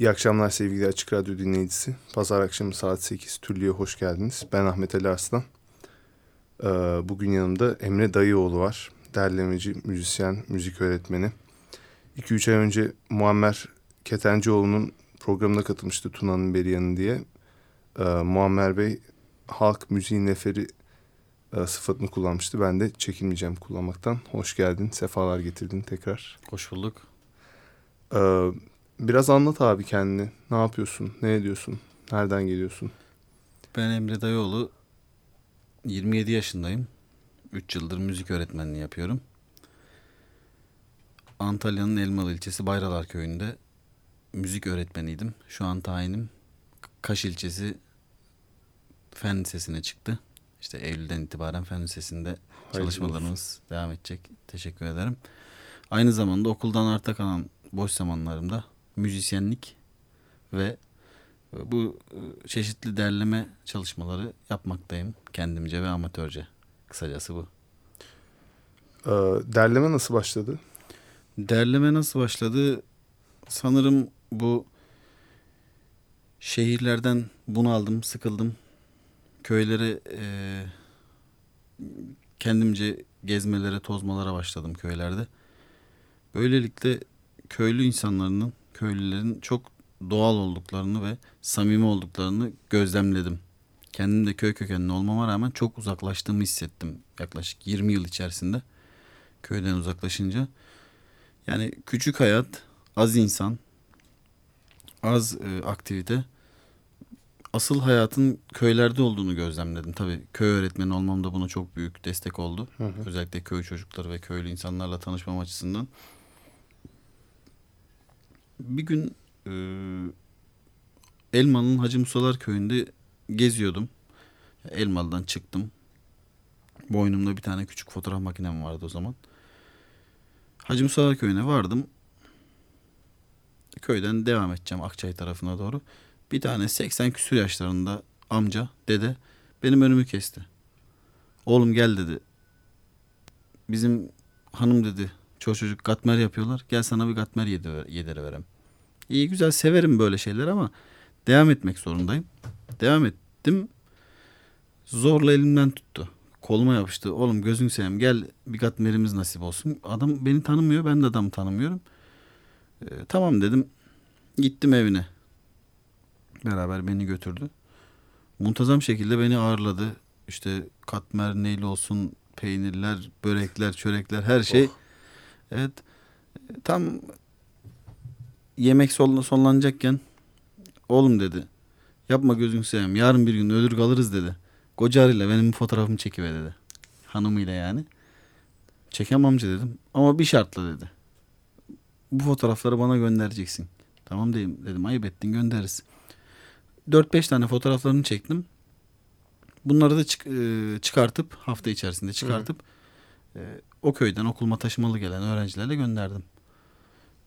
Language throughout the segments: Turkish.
İyi akşamlar sevgili Açık Radyo dinleyicisi. Pazar akşamı saat 8 Türlü'ye hoş geldiniz. Ben Ahmet Ali Arslan. Ee, bugün yanımda Emre Dayıoğlu var. Derlemeci, müzisyen, müzik öğretmeni. 2-3 ay önce Muammer Ketencioğlu'nun programına katılmıştı Tuna'nın Beriyanı diye. Ee, Muammer Bey halk müziğin neferi e, sıfatını kullanmıştı. Ben de çekinmeyeceğim kullanmaktan. Hoş geldin, sefalar getirdin tekrar. Hoş bulduk. Ee, biraz anlat abi kendini. Ne yapıyorsun, ne ediyorsun, nereden geliyorsun? Ben Emre Dayıoğlu. 27 yaşındayım. 3 yıldır müzik öğretmenliği yapıyorum. Antalya'nın Elmalı ilçesi Bayralar köyünde müzik öğretmeniydim. Şu an tayinim Kaş ilçesi Fen Lisesi'ne çıktı. İşte Eylül'den itibaren Fen Lisesi'nde çalışmalarımız devam edecek. Teşekkür ederim. Aynı zamanda okuldan arta kalan boş zamanlarımda müzisyenlik ve bu e, çeşitli derleme çalışmaları yapmaktayım kendimce ve amatörce. Kısacası bu. Ee, derleme nasıl başladı? Derleme nasıl başladı? Sanırım bu şehirlerden bunaldım, sıkıldım. Köylere e, kendimce gezmelere, tozmalara başladım köylerde. Böylelikle köylü insanların, köylülerin çok doğal olduklarını ve samimi olduklarını gözlemledim. Kendim de köy kökenli olmama rağmen çok uzaklaştığımı hissettim yaklaşık 20 yıl içerisinde köyden uzaklaşınca. Yani küçük hayat, az insan, az e, aktivite. Asıl hayatın köylerde olduğunu gözlemledim. Tabii köy öğretmeni olmam da buna çok büyük destek oldu. Hı hı. Özellikle köy çocukları ve köylü insanlarla tanışmam açısından. Bir gün e, Elmalı'nın Hacı Musalar köyünde geziyordum. Elmalı'dan çıktım. Boynumda bir tane küçük fotoğraf makinem vardı o zaman. Hacı Musalar köyüne vardım. Köyden devam edeceğim Akçay tarafına doğru. Bir tane 80 küsur yaşlarında amca, dede benim önümü kesti. Oğlum gel dedi. Bizim hanım dedi. Çoğu çocuk katmer yapıyorlar. Gel sana bir katmer yediri verem. İyi güzel severim böyle şeyler ama devam etmek zorundayım. Devam ettim. Zorla elimden tuttu. Koluma yapıştı. Oğlum gözünü seveyim gel bir katmerimiz nasip olsun. Adam beni tanımıyor ben de adamı tanımıyorum. Ee, tamam dedim. Gittim evine. Beraber beni götürdü. Muntazam şekilde beni ağırladı. İşte katmer neyli olsun peynirler, börekler, çörekler her şey. Oh. Evet. Tam yemek sonlanacakken oğlum dedi. Yapma gözünü seveyim. Yarın bir gün ölür kalırız dedi. Kocarıyla benim fotoğrafımı çekiver dedi. Hanımıyla yani. Çekemem amca dedim. Ama bir şartla dedi. Bu fotoğrafları bana göndereceksin. Tamam dedim. Dedim ayıp ettin göndeririz. 4-5 tane fotoğraflarını çektim. Bunları da çık, e, çıkartıp hafta içerisinde çıkartıp e, o köyden okuluma taşımalı gelen öğrencilerle gönderdim.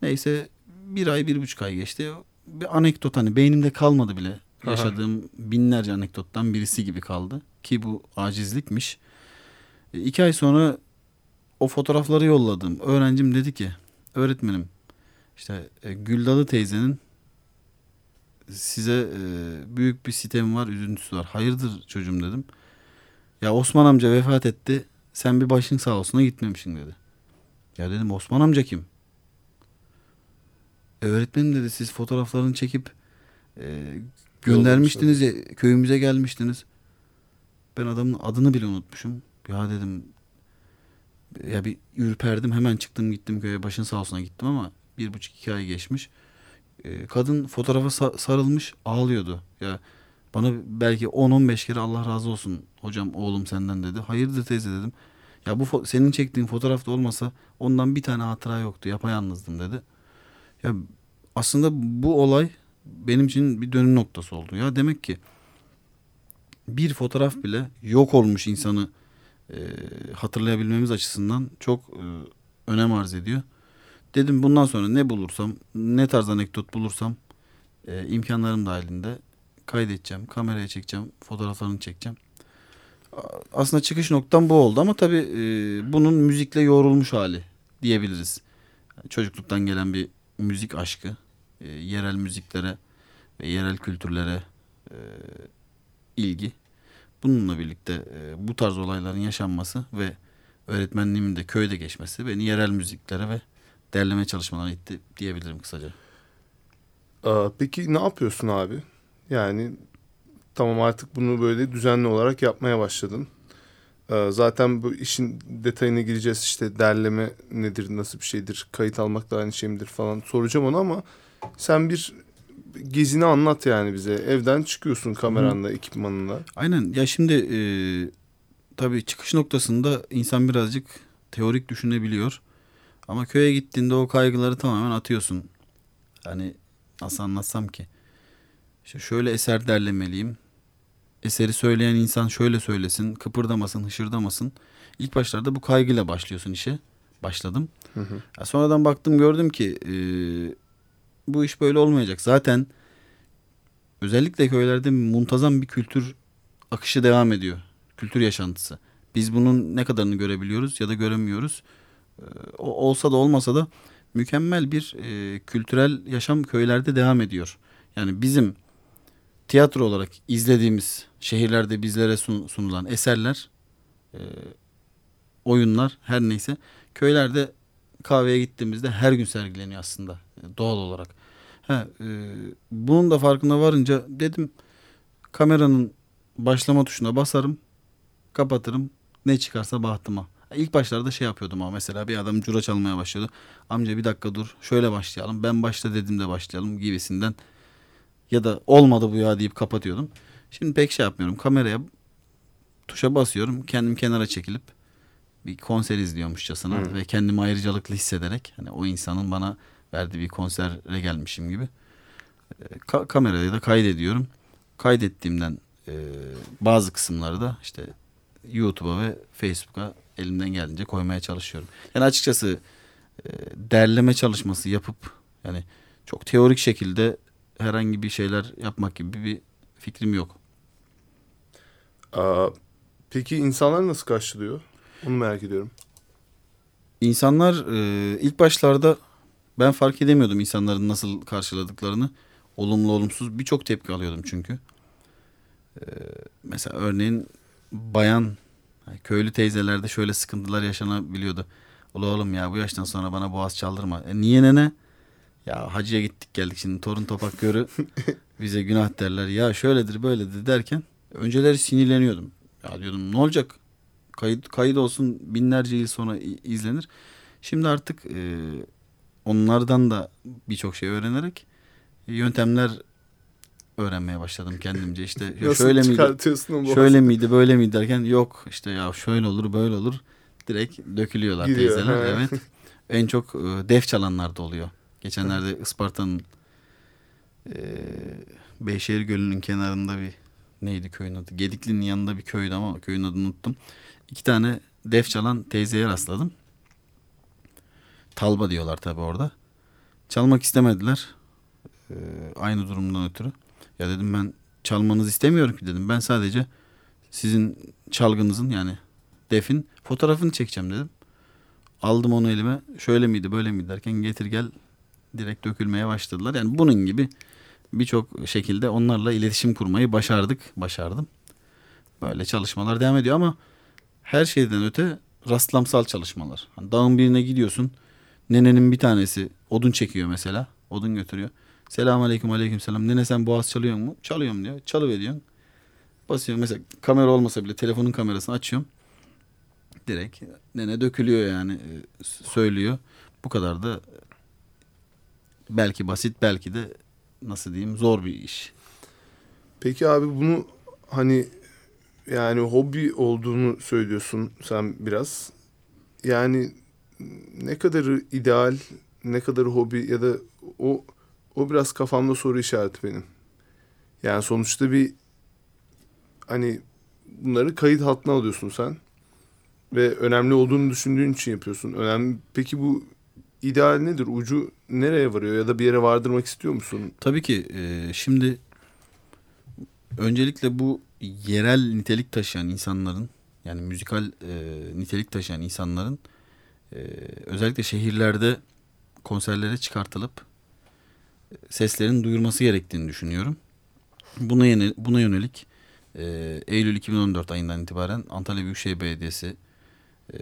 Neyse bir ay bir buçuk ay geçti. Bir anekdot hani beynimde kalmadı bile. Yaşadığım Aha. binlerce anekdottan birisi gibi kaldı. Ki bu acizlikmiş. E, iki ay sonra o fotoğrafları yolladım. Öğrencim dedi ki öğretmenim işte e, Güldalı teyzenin size e, büyük bir sitem var, üzüntüsü var. Hayırdır çocuğum dedim. Ya Osman amca vefat etti. Sen bir başın sağ olsuna gitmemişsin dedi. Ya dedim Osman amca kim? E, öğretmenim dedi siz fotoğraflarını çekip e, göndermiştiniz ya, köyümüze gelmiştiniz. Ben adamın adını bile unutmuşum. Ya dedim ya bir ürperdim hemen çıktım gittim köye başın sağ olsuna gittim ama bir buçuk iki ay geçmiş. E, kadın fotoğrafa sarılmış ağlıyordu. Ya bana belki 10-15 kere Allah razı olsun hocam oğlum senden dedi. Hayırdır teyze dedim. Ya bu senin çektiğin fotoğrafta olmasa ondan bir tane hatıra yoktu. Yapayalnızdım dedi. Ya aslında bu olay benim için bir dönüm noktası oldu. Ya demek ki bir fotoğraf bile yok olmuş insanı e, hatırlayabilmemiz açısından çok e, önem arz ediyor. Dedim bundan sonra ne bulursam, ne tarz anekdot bulursam e, imkanlarım dahilinde kaydedeceğim, kameraya çekeceğim, fotoğraflarını çekeceğim. Aslında çıkış noktam bu oldu ama tabii e, bunun müzikle yoğrulmuş hali diyebiliriz. Çocukluktan gelen bir müzik aşkı. e, yerel müziklere ve yerel kültürlere e, ilgi. Bununla birlikte e, bu tarz olayların yaşanması ve öğretmenliğimin de köyde geçmesi beni yerel müziklere ve derleme çalışmalarına itti diyebilirim kısaca. Peki ne yapıyorsun abi? Yani tamam artık bunu böyle düzenli olarak yapmaya başladın. Ee, zaten bu işin detayına gireceğiz işte derleme nedir, nasıl bir şeydir, kayıt almak da aynı şey midir falan soracağım onu ama sen bir gezini anlat yani bize. Evden çıkıyorsun kameranla, Hı. ekipmanınla. Aynen ya şimdi e, tabii çıkış noktasında insan birazcık teorik düşünebiliyor. Ama köye gittiğinde o kaygıları tamamen atıyorsun. Hani nasıl anlatsam ki? İşte şöyle eser derlemeliyim. Eseri söyleyen insan şöyle söylesin, kıpırdamasın, hışırdamasın. İlk başlarda bu kaygıyla başlıyorsun işe. Başladım. Hı hı. Ya sonradan baktım gördüm ki e, bu iş böyle olmayacak. Zaten özellikle köylerde muntazam bir kültür akışı devam ediyor. Kültür yaşantısı. Biz bunun ne kadarını görebiliyoruz ya da göremiyoruz. E, olsa da olmasa da mükemmel bir e, kültürel yaşam köylerde devam ediyor. Yani bizim tiyatro olarak izlediğimiz şehirlerde bizlere sun, sunulan eserler, e, oyunlar her neyse köylerde kahveye gittiğimizde her gün sergileniyor aslında e, doğal olarak. Ha, e, bunun da farkına varınca dedim kameranın başlama tuşuna basarım, kapatırım, ne çıkarsa bahtıma. İlk başlarda şey yapıyordum ama mesela bir adam cura çalmaya başlıyordu. Amca bir dakika dur şöyle başlayalım ben başla dedim de başlayalım gibisinden. Ya da olmadı bu ya deyip kapatıyordum. Şimdi pek şey yapmıyorum kameraya tuşa basıyorum kendim kenara çekilip bir konser izliyormuşçasına hmm. ve kendimi ayrıcalıklı hissederek hani o insanın bana verdiği bir konsere gelmişim gibi e, ka- kamerayı da kaydediyorum. Kaydettiğimden e, bazı kısımları da işte YouTube'a ve Facebook'a elimden geldiğince koymaya çalışıyorum. Yani açıkçası e, derleme çalışması yapıp yani çok teorik şekilde herhangi bir şeyler yapmak gibi bir fikrim yok. Aa, peki insanlar nasıl karşılıyor? Onu merak ediyorum. İnsanlar e, ilk başlarda ben fark edemiyordum insanların nasıl karşıladıklarını. Olumlu olumsuz birçok tepki alıyordum çünkü. E, mesela örneğin bayan köylü teyzelerde şöyle sıkıntılar yaşanabiliyordu. Ula oğlum ya bu yaştan sonra bana boğaz çaldırma. E niye nene? Ya hacıya gittik geldik şimdi torun topak görü bize günah derler. Ya şöyledir böyledir derken önceleri sinirleniyordum. Ya diyordum ne olacak? Kayıt, kayıt olsun binlerce yıl sonra izlenir. Şimdi artık e, onlardan da birçok şey öğrenerek yöntemler öğrenmeye başladım kendimce işte Nasıl şöyle miydi şöyle miydi böyle miydi derken yok işte ya şöyle olur böyle olur direkt dökülüyorlar Gidiyor, teyzeler he. evet en çok e, def çalanlar da oluyor geçenlerde Isparta'nın e, Beyşehir Gölü'nün kenarında bir neydi köyün adı Gedikli'nin yanında bir köydü ama köyün adını unuttum iki tane def çalan teyzeye rastladım Talba diyorlar tabi orada çalmak istemediler ee, aynı durumdan ötürü ya dedim ben çalmanızı istemiyorum ki dedim. Ben sadece sizin çalgınızın yani defin fotoğrafını çekeceğim dedim. Aldım onu elime. Şöyle miydi böyle miydi derken getir gel direkt dökülmeye başladılar. Yani bunun gibi birçok şekilde onlarla iletişim kurmayı başardık. Başardım. Böyle çalışmalar devam ediyor ama her şeyden öte rastlamsal çalışmalar. Hani dağın birine gidiyorsun. Nenenin bir tanesi odun çekiyor mesela. Odun götürüyor. Selamun aleyküm aleyküm selam. Nene sen boğaz çalıyor mu? Çalıyorum diyor. Çalıveriyorsun. Basıyorum mesela kamera olmasa bile telefonun kamerasını açıyorum. Direkt nene dökülüyor yani e, söylüyor. Bu kadar da belki basit belki de nasıl diyeyim zor bir iş. Peki abi bunu hani yani hobi olduğunu söylüyorsun sen biraz. Yani ne kadar ideal, ne kadar hobi ya da o o biraz kafamda soru işareti benim. Yani sonuçta bir hani bunları kayıt altına alıyorsun sen. Ve önemli olduğunu düşündüğün için yapıyorsun. Önemli. Peki bu ideal nedir? Ucu nereye varıyor ya da bir yere vardırmak istiyor musun? Tabii ki. E, şimdi öncelikle bu yerel nitelik taşıyan insanların yani müzikal e, nitelik taşıyan insanların e, özellikle şehirlerde konserlere çıkartılıp seslerin duyurması gerektiğini düşünüyorum. Buna, yönelik, buna yönelik e, Eylül 2014 ayından itibaren Antalya Büyükşehir Belediyesi e,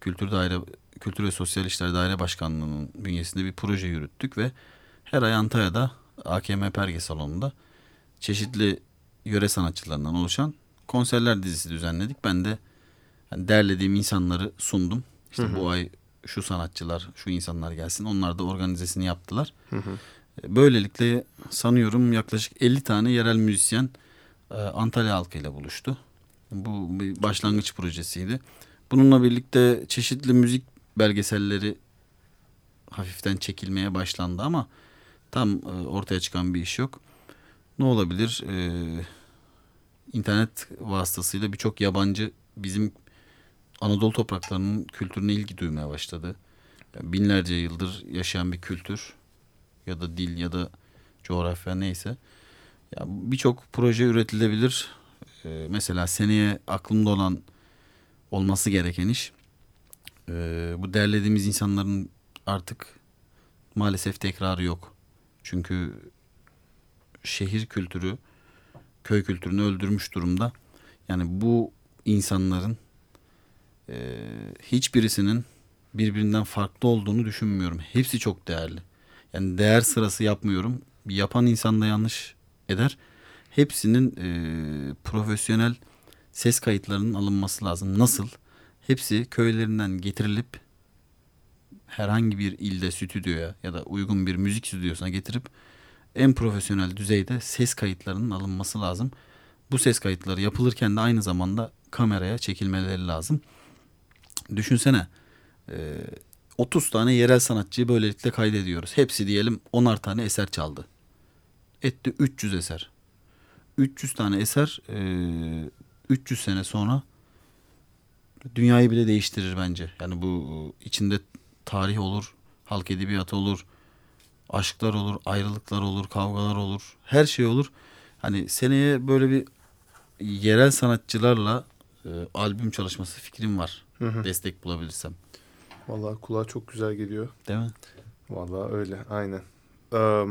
Kültür Daire Kültür ve Sosyal İşler Daire Başkanlığı'nın bünyesinde bir proje yürüttük ve her ay Antalya'da AKM Perge Salonu'nda çeşitli yöre sanatçılarından oluşan konserler dizisi düzenledik. Ben de yani derlediğim insanları sundum. İşte hı hı. bu ay şu sanatçılar, şu insanlar gelsin. Onlar da organizesini yaptılar. Hı hı. Böylelikle sanıyorum yaklaşık 50 tane yerel müzisyen e, Antalya halkıyla buluştu. Bu bir başlangıç projesiydi. Bununla birlikte çeşitli müzik belgeselleri hafiften çekilmeye başlandı ama tam e, ortaya çıkan bir iş yok. Ne olabilir? Ee, internet vasıtasıyla birçok yabancı bizim Anadolu topraklarının kültürüne ilgi duymaya başladı. Yani binlerce yıldır yaşayan bir kültür ya da dil ya da coğrafya neyse. Ya birçok proje üretilebilir. Ee, mesela seneye aklımda olan olması gereken iş e, bu derlediğimiz insanların artık maalesef tekrarı yok. Çünkü şehir kültürü köy kültürünü öldürmüş durumda. Yani bu insanların e, hiçbirisinin birbirinden farklı olduğunu düşünmüyorum. Hepsi çok değerli. Yani değer sırası yapmıyorum. Yapan insan da yanlış eder. Hepsinin e, profesyonel ses kayıtlarının alınması lazım. Nasıl? Hepsi köylerinden getirilip herhangi bir ilde stüdyoya ya da uygun bir müzik stüdyosuna getirip en profesyonel düzeyde ses kayıtlarının alınması lazım. Bu ses kayıtları yapılırken de aynı zamanda kameraya çekilmeleri lazım. Düşünsene 30 tane yerel sanatçıyı böylelikle kaydediyoruz. Hepsi diyelim 10'ar tane eser çaldı. Etti 300 eser. 300 tane eser 300 sene sonra dünyayı bile değiştirir bence. Yani bu içinde tarih olur, halk edebiyatı olur, aşklar olur, ayrılıklar olur, kavgalar olur, her şey olur. Hani seneye böyle bir yerel sanatçılarla e, albüm çalışması fikrim var. Hı hı. Destek bulabilirsem. Vallahi kulağa çok güzel geliyor. Değil mi? Vallahi öyle, aynen. Ee,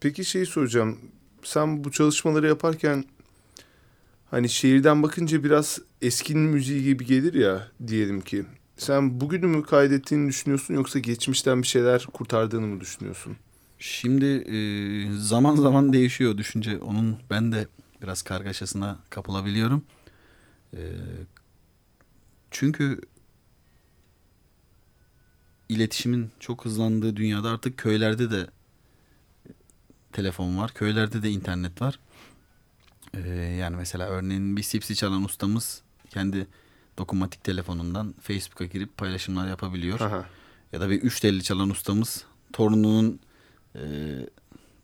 peki şeyi soracağım. Sen bu çalışmaları yaparken hani şehirden bakınca biraz eskinin müziği gibi gelir ya diyelim ki. Sen bugünü mü kaydettiğini düşünüyorsun yoksa geçmişten bir şeyler kurtardığını mı düşünüyorsun? Şimdi e, zaman zaman değişiyor düşünce. Onun ben de biraz kargaşasına kapılabiliyorum. E, çünkü iletişimin çok hızlandığı dünyada artık köylerde de telefon var. Köylerde de internet var. Ee, yani mesela örneğin bir sipsi çalan ustamız kendi dokunmatik telefonundan Facebook'a girip paylaşımlar yapabiliyor. Aha. Ya da bir üç telli çalan ustamız torununun e,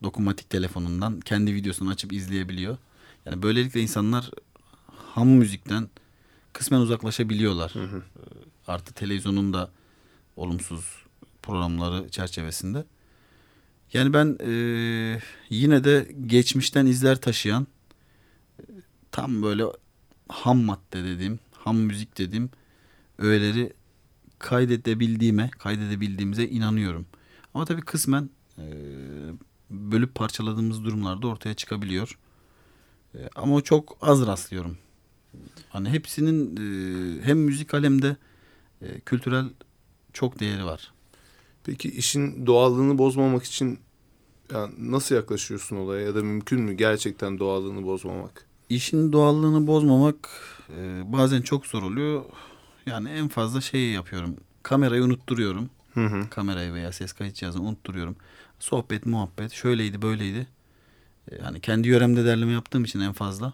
dokunmatik telefonundan kendi videosunu açıp izleyebiliyor. Yani böylelikle insanlar ham müzikten kısmen uzaklaşabiliyorlar. Hı hı. E, artı televizyonun da olumsuz programları çerçevesinde. Yani ben e, yine de geçmişten izler taşıyan tam böyle ham madde dediğim ham müzik dediğim öğeleri kaydedebildiğime, kaydedebildiğimize inanıyorum. Ama tabii kısmen e, bölüp parçaladığımız durumlarda ortaya çıkabiliyor. E, ama çok az rastlıyorum. Hani hepsinin e, hem müzik hem de e, kültürel çok değeri var. Peki işin doğallığını bozmamak için yani nasıl yaklaşıyorsun olaya ya da mümkün mü gerçekten doğallığını bozmamak? İşin doğallığını bozmamak e, bazen çok zor oluyor. Yani en fazla şeyi yapıyorum. Kamerayı unutturuyorum. Hı hı. Kamerayı veya ses kayıt cihazını unutturuyorum. Sohbet, muhabbet şöyleydi böyleydi. E, hani kendi yöremde derleme yaptığım için en fazla.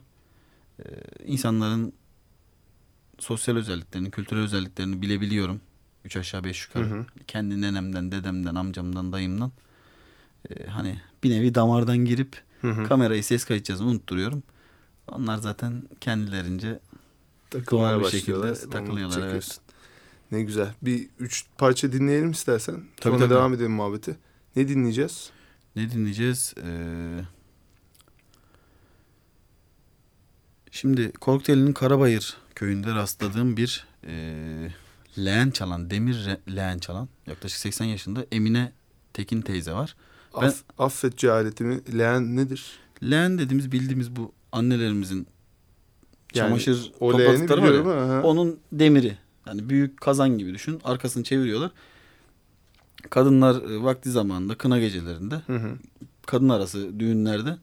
E, insanların sosyal özelliklerini, kültürel özelliklerini bilebiliyorum. Üç aşağı beş yukarı. Hı hı. Kendi nenemden, dedemden, amcamdan, dayımdan. E, hani bir nevi damardan girip hı hı. kamerayı ses kayıt cihazını unutturuyorum. Onlar zaten kendilerince doğal bir şekilde takılıyorlar. Evet. Ne güzel. Bir üç parça dinleyelim istersen. Tabii, Sonra tabii. devam edelim muhabbeti. Ne dinleyeceğiz? Ne dinleyeceğiz? Ee, şimdi Korkuteli'nin Karabayır köyünde rastladığım bir e, leğen çalan, demir leğen çalan yaklaşık 80 yaşında Emine Tekin teyze var. Ben- Aff, affet cehaletimi. Leğen nedir? Leğen dediğimiz bildiğimiz bu annelerimizin çamaşır o leğeni topladıkları var ya. Onun demiri. Yani büyük kazan gibi düşün. Arkasını çeviriyorlar. Kadınlar e, vakti zamanında kına gecelerinde Hı hı. kadın arası düğünlerde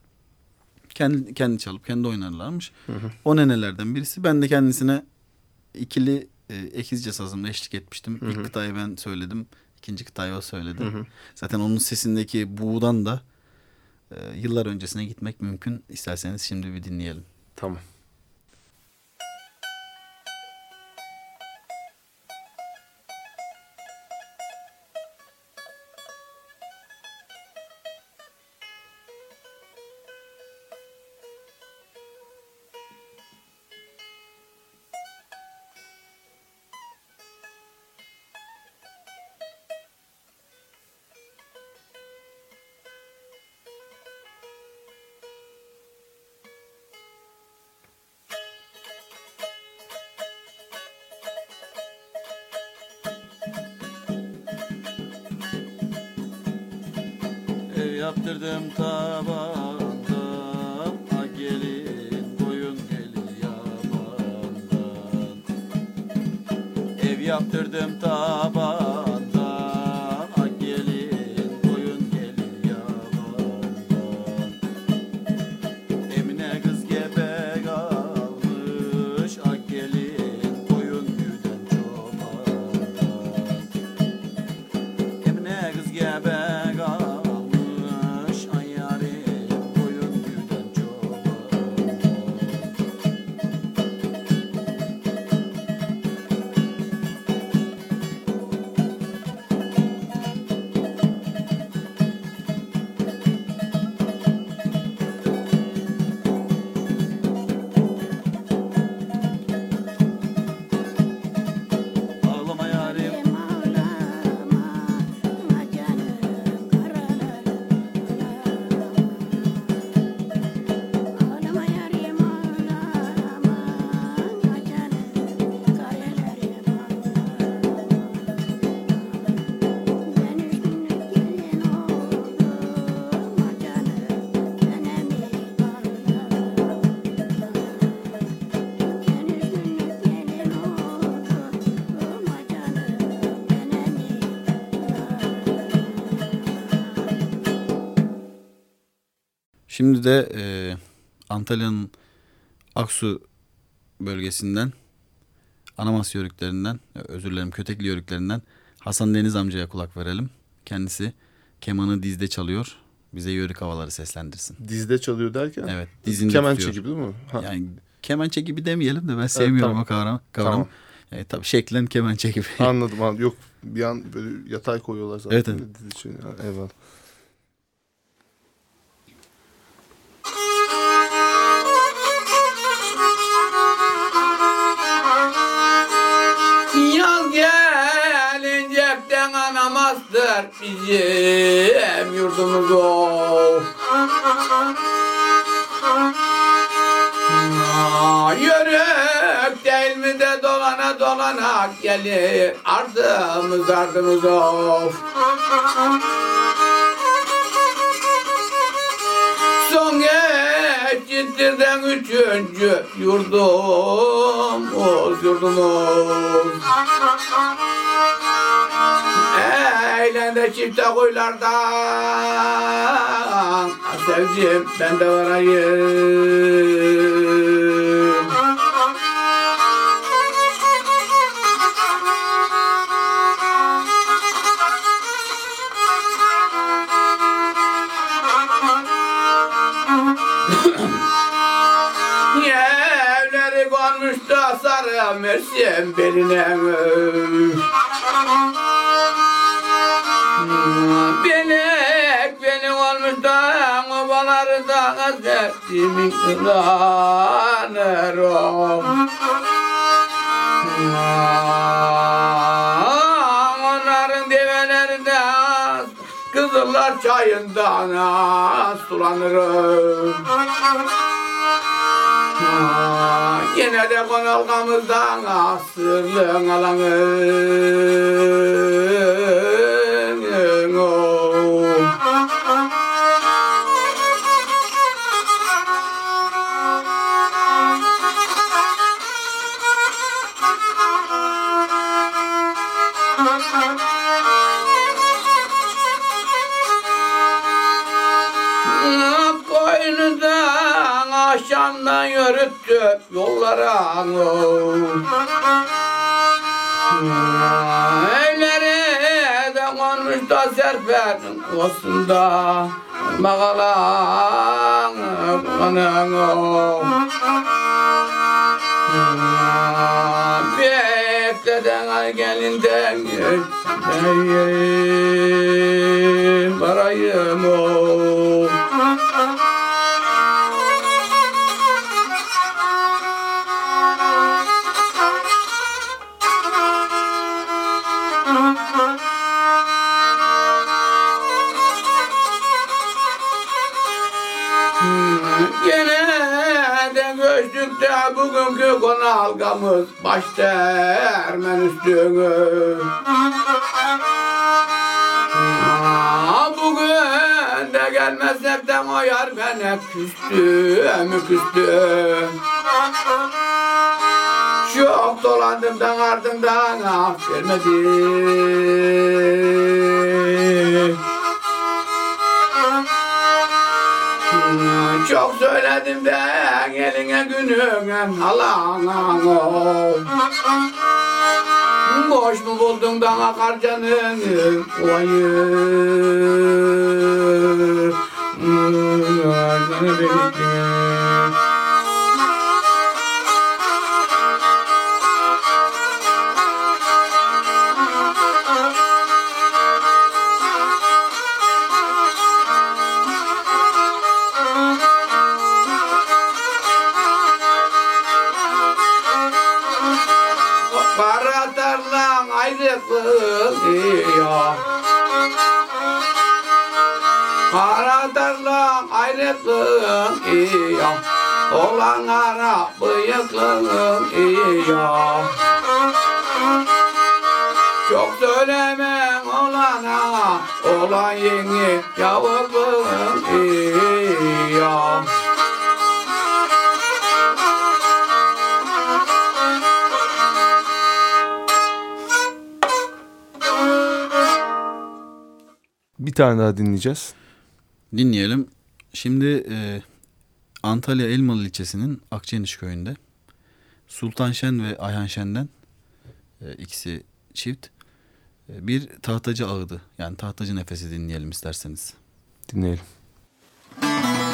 kendi kendi çalıp kendi oynarlarmış. Hı hı. O nenelerden birisi. Ben de kendisine ikili e, ekizce sazımla eşlik etmiştim. Hı hı. İlk kıtayı ben söyledim. ikinci kıtayı o söyledi. Hı hı. Zaten onun sesindeki buğdan da yıllar öncesine gitmek mümkün. İsterseniz şimdi bir dinleyelim. Tamam. Yaptırdım tabanda Şimdi de e, Antalya'nın Aksu bölgesinden Anamasya yörüklerinden e, özür dilerim Kötekli yörüklerinden Hasan Deniz amcaya kulak verelim. Kendisi kemanı dizde çalıyor. Bize yörük havaları seslendirsin. Dizde çalıyor derken. Evet dizinde Kemençe tutuyor. gibi değil mi? Ha. Yani kemençe gibi demeyelim de ben sevmiyorum tamam. o kavram, kavramı. Tamam. Yani tabii şeklen kemençe gibi. Anladım anladım. Yok bir an böyle yatay koyuyorlar zaten. Evet, evet. Ha, Eyvallah. Anamazdır bizim yurdumuz o. Aa, Yörük değil mi de dolana dolana gelir ardımız ardımız of. Son geçittirden üçüncü yurdumuz yurdumuz. Eğlende çifte kuyulardan Sevdiğim ben de varayım. Evleri konmuş da sarı beline Benek benim olmuş da obaları da gazetimi kıranır o. Onların develeri de kızıllar çayından sulanırım. Yine de konalgamızdan asırlığın alanın yürüttü yollara Evleri de konmuş da serpetin olsunda Mağalan Bekleden gelinden geçeyim Barayım o de bugünkü konalgamız başta Ermen üstünü. Aa, Bugün de gelmezsek de o yar bana küstü, mi küstü. Çok dolandım da ardından af vermedi. Çok söyledim de eline gününe halana Boş mu buldun da akar canın Vayı Canı benim ayrılık diyor Kara tarlan ayrılık diyor Olan ara bıyıklığın diyor Çok söyleme olana Olan yeni yavruğun tane daha dinleyeceğiz. Dinleyelim. Şimdi e, Antalya Elmalı ilçesinin Akçeniş köyünde Sultan Şen ve Ayhan Şen'den e, ikisi çift e, bir tahtacı ağıdı yani tahtacı nefesi dinleyelim isterseniz. Dinleyelim. Vakit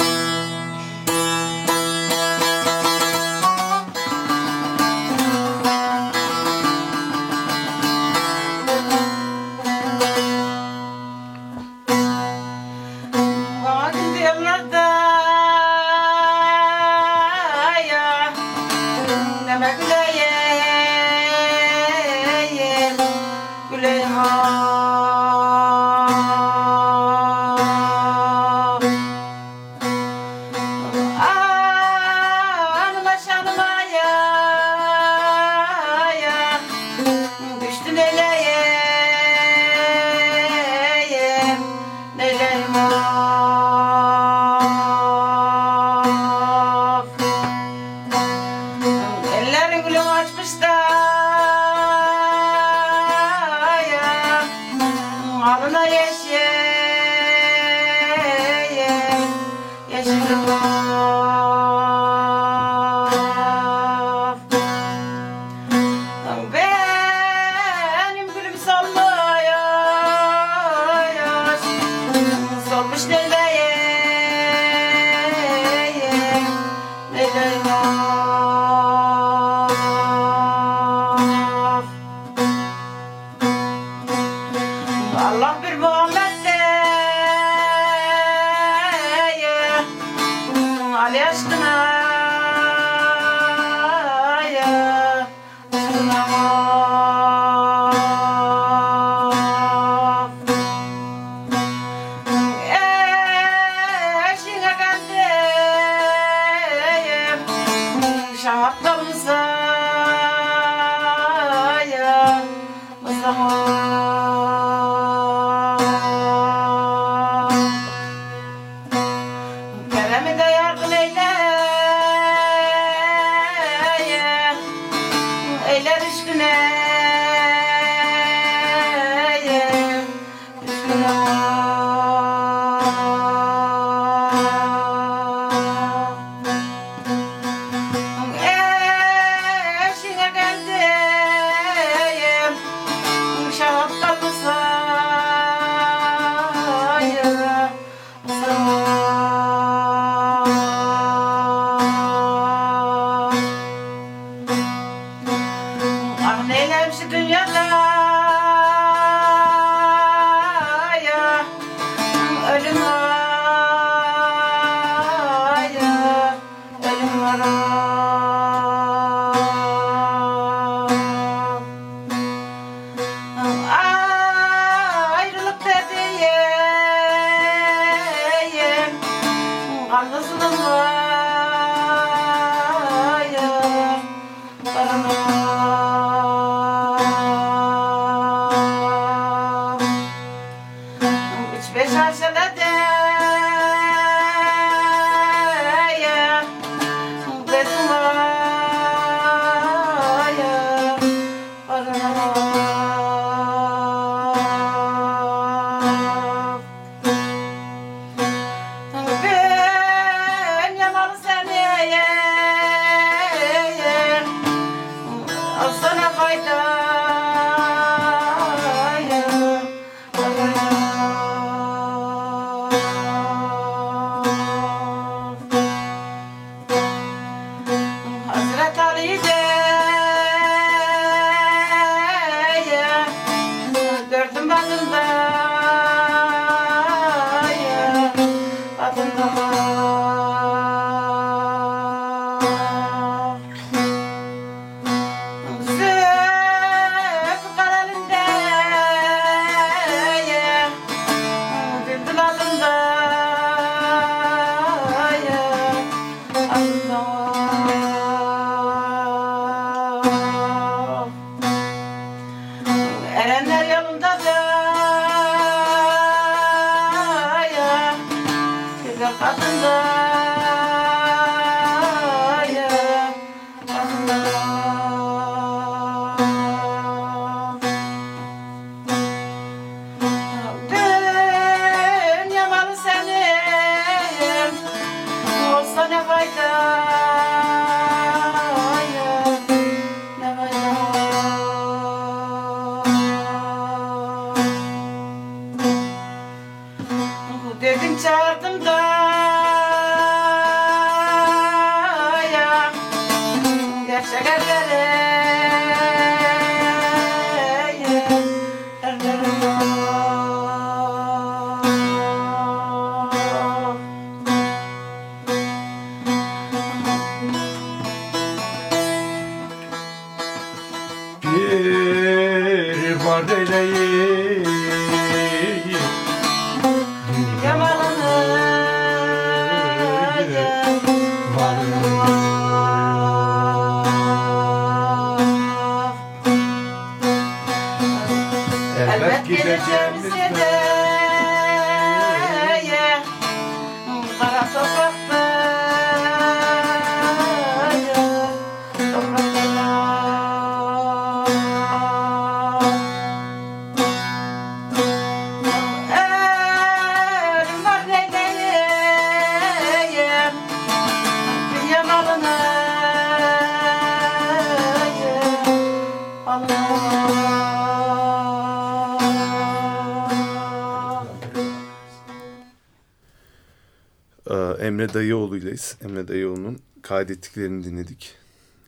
Emre Dayıoğlu'yleyiz. Emre Dayıoğlu'nun kaydettiklerini dinledik.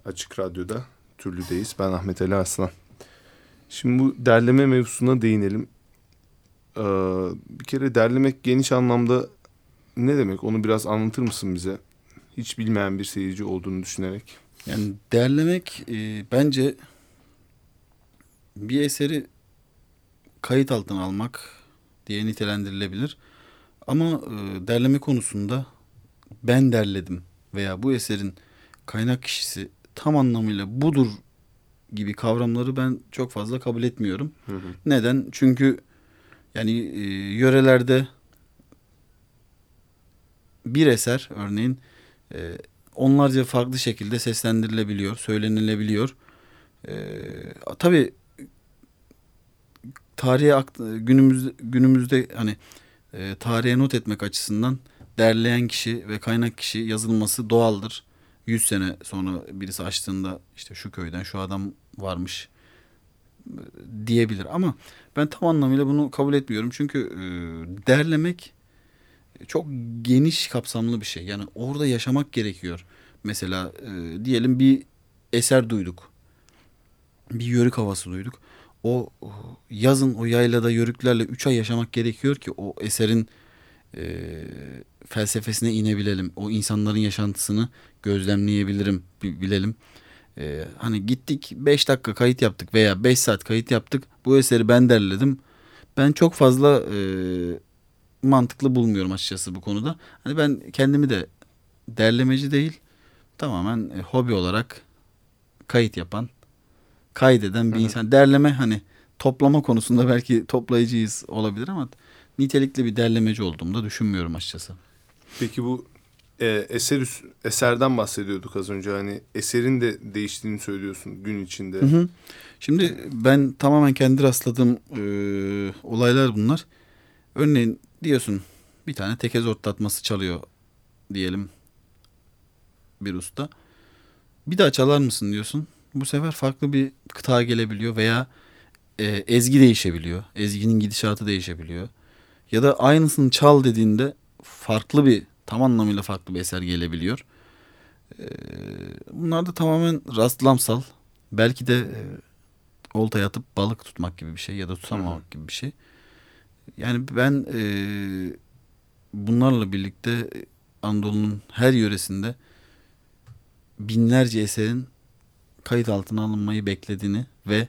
Açık Radyo'da Türlü'deyiz. Ben Ahmet Ali Arslan. Şimdi bu derleme mevzusuna değinelim. Ee, bir kere derlemek geniş anlamda ne demek? Onu biraz anlatır mısın bize? Hiç bilmeyen bir seyirci olduğunu düşünerek. Yani derlemek e, bence bir eseri kayıt altına almak diye nitelendirilebilir. Ama e, derleme konusunda ben derledim veya bu eserin kaynak kişisi tam anlamıyla budur gibi kavramları ben çok fazla kabul etmiyorum. Neden? Çünkü yani e, yörelerde bir eser örneğin e, onlarca farklı şekilde seslendirilebiliyor, söylenilebiliyor. E, tabii tarihe günümüzde günümüzde hani e, tarihe not etmek açısından derleyen kişi ve kaynak kişi yazılması doğaldır. 100 sene sonra birisi açtığında işte şu köyden şu adam varmış e, diyebilir ama ben tam anlamıyla bunu kabul etmiyorum. Çünkü e, derlemek çok geniş kapsamlı bir şey. Yani orada yaşamak gerekiyor. Mesela e, diyelim bir eser duyduk. Bir yörük havası duyduk. O yazın o yaylada yörüklerle 3 ay yaşamak gerekiyor ki o eserin e, felsefesine inebilelim. O insanların yaşantısını gözlemleyebilirim, bi- bilelim. E, hani gittik 5 dakika kayıt yaptık veya 5 saat kayıt yaptık. Bu eseri ben derledim. Ben çok fazla e, mantıklı bulmuyorum açıkçası bu konuda. Hani ben kendimi de derlemeci değil tamamen e, hobi olarak kayıt yapan, kaydeden bir Hı hı. insan. Derleme hani toplama konusunda belki toplayıcıyız olabilir ama nitelikli bir derlemeci olduğumu da düşünmüyorum açıkçası. Peki bu e, eser eserden bahsediyorduk az önce. Hani eserin de değiştiğini söylüyorsun gün içinde. Hı hı. Şimdi ben tamamen kendi rastladığım e, olaylar bunlar. Örneğin diyorsun bir tane tekez ortlatması çalıyor diyelim bir usta. Bir daha çalar mısın diyorsun. Bu sefer farklı bir kıta gelebiliyor veya e, ezgi değişebiliyor. Ezginin gidişatı değişebiliyor. Ya da aynısını çal dediğinde farklı bir tam anlamıyla farklı bir eser gelebiliyor. E, bunlar da tamamen rastlamsal. Belki de e, oltaya atıp balık tutmak gibi bir şey ya da tutamamak gibi bir şey. Yani ben e, bunlarla birlikte Anadolu'nun her yöresinde binlerce eserin kayıt altına alınmayı beklediğini ve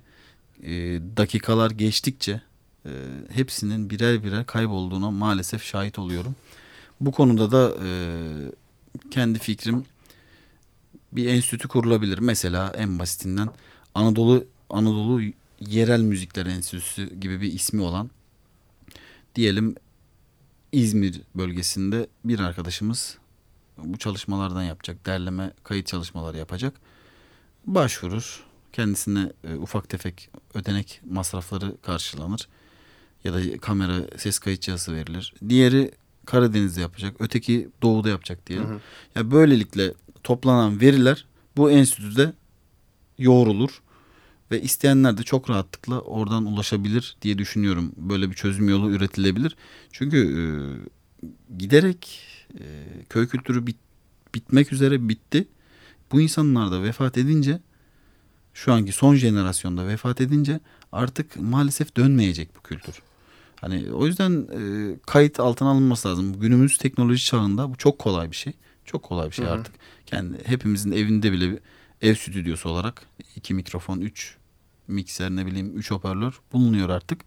e, dakikalar geçtikçe e, hepsinin birer birer kaybolduğuna maalesef şahit oluyorum. Bu konuda da e, kendi fikrim bir enstitü kurulabilir. Mesela en basitinden Anadolu Anadolu Yerel Müzikler Enstitüsü gibi bir ismi olan diyelim İzmir bölgesinde bir arkadaşımız bu çalışmalardan yapacak. Derleme, kayıt çalışmaları yapacak. Başvurur. Kendisine e, ufak tefek ödenek masrafları karşılanır. Ya da kamera, ses kayıt cihazı verilir. Diğeri Karadeniz'de yapacak. Öteki Doğu'da yapacak diyelim. Hı hı. Ya böylelikle toplanan veriler bu enstitüde yoğrulur ve isteyenler de çok rahatlıkla oradan ulaşabilir diye düşünüyorum. Böyle bir çözüm yolu üretilebilir. Çünkü e, giderek e, köy kültürü bit- bitmek üzere bitti. Bu insanlar da vefat edince şu anki son jenerasyonda vefat edince artık maalesef dönmeyecek bu kültür. Hani o yüzden e, kayıt altına alınması lazım. Günümüz teknoloji çağında bu çok kolay bir şey. Çok kolay bir şey Hı hı. artık. Kendi hepimizin evinde bile bir ev stüdyosu olarak iki mikrofon, üç mikser ne bileyim üç hoparlör bulunuyor artık.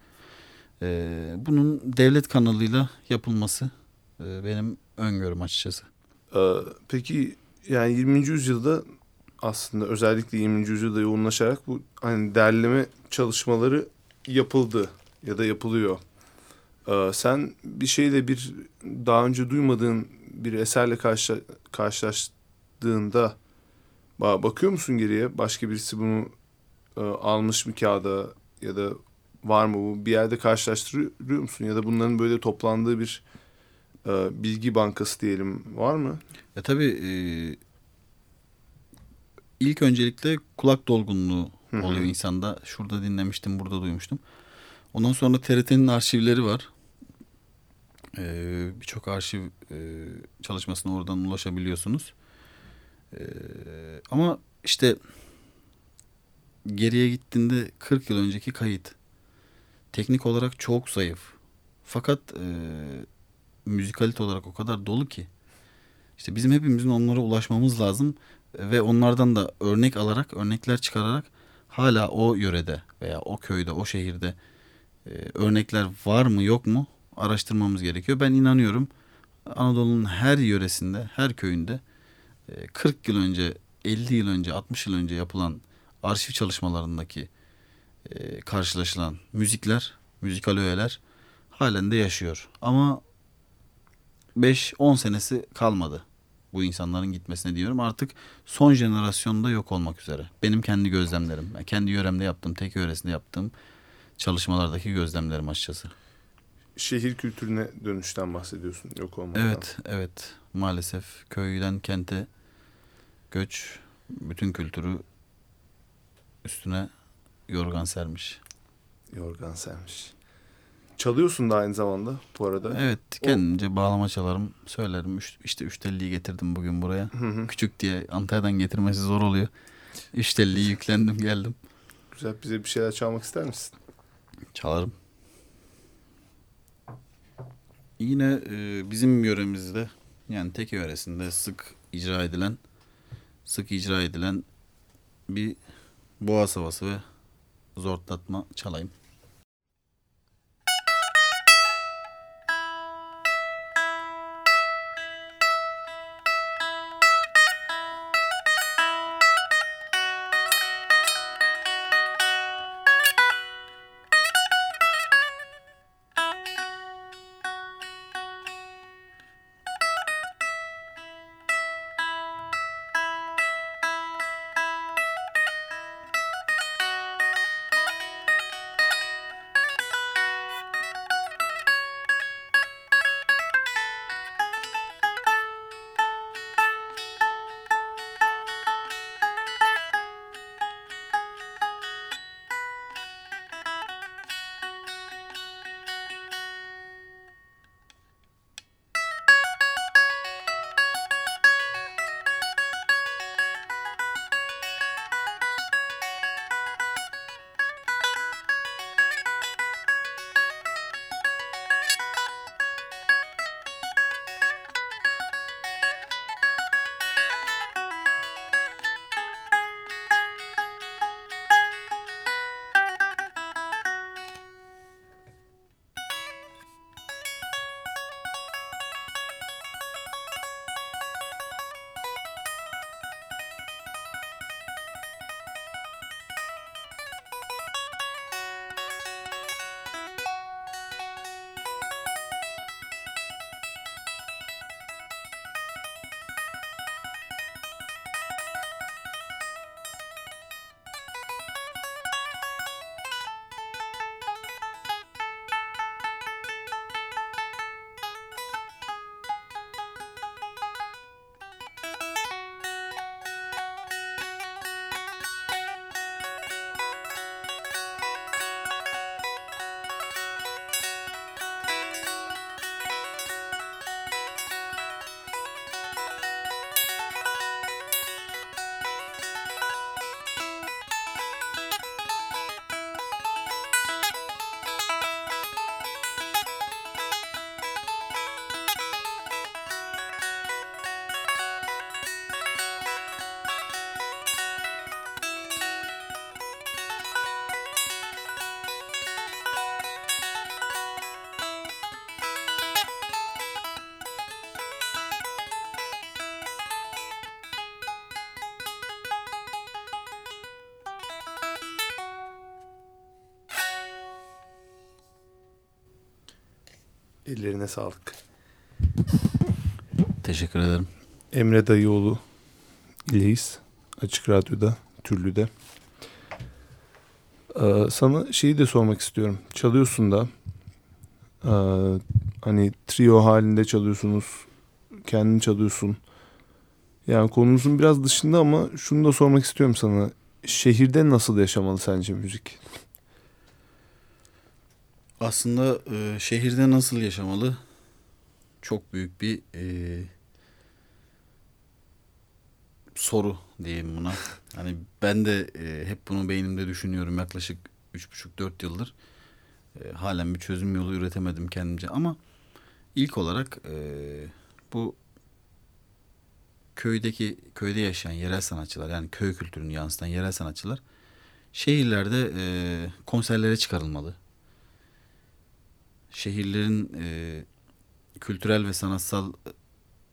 E, bunun devlet kanalıyla yapılması e, benim öngörüm açıkçası. Ee, peki yani 20. yüzyılda aslında özellikle 20. yüzyılda yoğunlaşarak bu hani derleme çalışmaları yapıldı ya da yapılıyor. Ee, sen bir şeyle bir daha önce duymadığın bir eserle karşı, karşılaştığında bakıyor musun geriye? Başka birisi bunu e, almış mı kağıda ya da var mı bu? Bir yerde karşılaştırıyor musun? Ya da bunların böyle toplandığı bir e, bilgi bankası diyelim var mı? E tabii e, ilk öncelikle kulak dolgunluğu Hı hı. oluyor insanda. Şurada dinlemiştim, burada duymuştum. Ondan sonra TRT'nin arşivleri var. E, Birçok arşiv e, çalışmasına oradan ulaşabiliyorsunuz. E, ama işte geriye gittiğinde 40 yıl önceki kayıt teknik olarak çok zayıf. Fakat e, müzikalite olarak o kadar dolu ki. İşte bizim hepimizin onlara ulaşmamız lazım ve onlardan da örnek alarak, örnekler çıkararak hala o yörede veya o köyde, o şehirde e, örnekler var mı yok mu araştırmamız gerekiyor. Ben inanıyorum Anadolu'nun her yöresinde, her köyünde 40 yıl önce, 50 yıl önce, 60 yıl önce yapılan arşiv çalışmalarındaki e, karşılaşılan müzikler, müzikal öğeler halen de yaşıyor. Ama 5-10 senesi kalmadı bu insanların gitmesine diyorum. Artık son jenerasyonda yok olmak üzere. Benim kendi gözlemlerim. Ben kendi yöremde yaptığım, tek yöresinde yaptığım çalışmalardaki gözlemlerim açıkçası. Şehir kültürüne dönüşten bahsediyorsun yok olmadan. Evet, evet. Maalesef köyden kente göç bütün kültürü üstüne yorgan sermiş. Yorgan sermiş. Çalıyorsun da aynı zamanda bu arada. Evet, kendince bağlama çalarım, söylerim. Üç, işte üç telliyi getirdim bugün buraya. Hı hı. Küçük diye Antalya'dan getirmesi zor oluyor. Üç telliyi yüklendim geldim. Güzel bize bir şeyler çalmak ister misin? Çalarım. Yine e, bizim yöremizde yani tek yöresinde sık icra edilen sık icra edilen bir boğaz havası ve zortlatma çalayım. Ellerine sağlık. Teşekkür ederim. Emre Dayıoğlu ileyiz. Açık Radyo'da, Türlü'de. Ee, sana şeyi de sormak istiyorum. Çalıyorsun da ee, hani trio halinde çalıyorsunuz. Kendin çalıyorsun. Yani konumuzun biraz dışında ama şunu da sormak istiyorum sana. Şehirde nasıl yaşamalı sence müzik? Aslında e, şehirde nasıl yaşamalı? Çok büyük bir e, soru diyeyim buna. Hani ben de e, hep bunu beynimde düşünüyorum yaklaşık 3,5-4 yıldır. E, halen bir çözüm yolu üretemedim kendimce ama ilk olarak e, bu köydeki köyde yaşayan yerel sanatçılar yani köy kültürünü yansıtan yerel sanatçılar şehirlerde e, konserlere çıkarılmalı. Şehirlerin e, kültürel ve sanatsal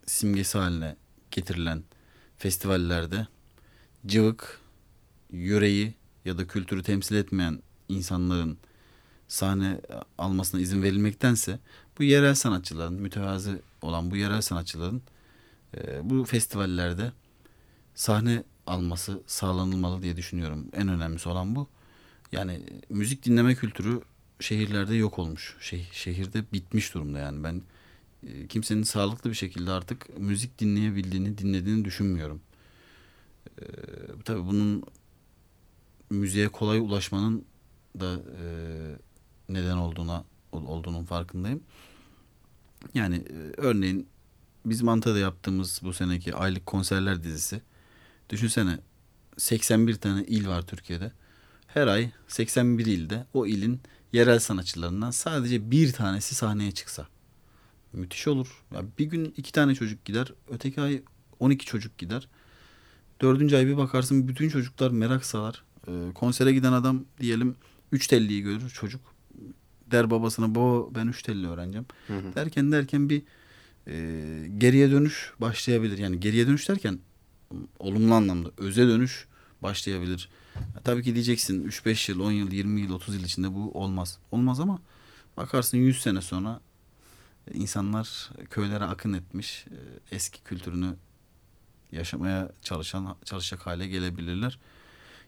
simgesi haline getirilen festivallerde cıvık, yüreği ya da kültürü temsil etmeyen insanların sahne almasına izin verilmektense bu yerel sanatçıların, mütevazı olan bu yerel sanatçıların e, bu festivallerde sahne alması sağlanılmalı diye düşünüyorum. En önemlisi olan bu. Yani müzik dinleme kültürü şehirlerde yok olmuş. Şeh, şehirde bitmiş durumda yani. Ben e, kimsenin sağlıklı bir şekilde artık müzik dinleyebildiğini, dinlediğini düşünmüyorum. E, tabii bunun müziğe kolay ulaşmanın da e, neden olduğuna olduğunun farkındayım. Yani e, örneğin biz Mantı'da yaptığımız bu seneki aylık konserler dizisi. Düşünsene 81 tane il var Türkiye'de. Her ay 81 ilde o ilin yerel sanatçılarından sadece bir tanesi sahneye çıksa. Müthiş olur. Ya bir gün iki tane çocuk gider. Öteki ay 12 çocuk gider. Dördüncü ay bir bakarsın bütün çocuklar merak salar. Ee, konsere giden adam diyelim 3 telliyi görür çocuk. Der babasına baba ben 3 telli öğreneceğim. Hı hı. Derken derken bir e, geriye dönüş başlayabilir. Yani geriye dönüş derken olumlu anlamda öze dönüş başlayabilir. Tabii ki diyeceksin 3-5 yıl, 10 yıl, 20 yıl, 30 yıl içinde bu olmaz. Olmaz ama bakarsın 100 sene sonra insanlar köylere akın etmiş, e, eski kültürünü yaşamaya çalışan çalışacak hale gelebilirler.